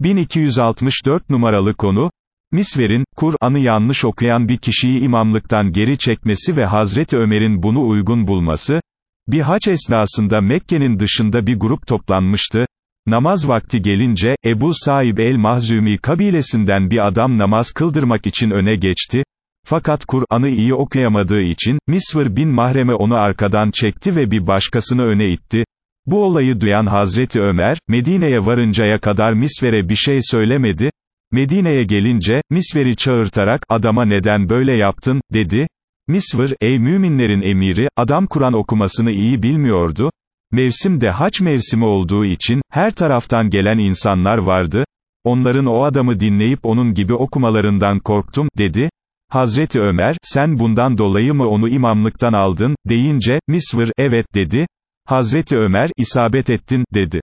1264 numaralı konu, Misver'in, Kur'an'ı yanlış okuyan bir kişiyi imamlıktan geri çekmesi ve Hazreti Ömer'in bunu uygun bulması, bir haç esnasında Mekke'nin dışında bir grup toplanmıştı, namaz vakti gelince, Ebu Saib el-Mahzumi kabilesinden bir adam namaz kıldırmak için öne geçti, fakat Kur'an'ı iyi okuyamadığı için, Misvır bin Mahreme onu arkadan çekti ve bir başkasını öne itti, bu olayı duyan Hazreti Ömer, Medine'ye varıncaya kadar Misver'e bir şey söylemedi, Medine'ye gelince, Misver'i çağırtarak, adama neden böyle yaptın, dedi, Misvır, ey müminlerin emiri, adam Kur'an okumasını iyi bilmiyordu, mevsim de haç mevsimi olduğu için, her taraftan gelen insanlar vardı, onların o adamı dinleyip onun gibi okumalarından korktum, dedi, Hazreti Ömer, sen bundan dolayı mı onu imamlıktan aldın, deyince, Misvır, evet dedi, Hazreti Ömer, isabet ettin, dedi.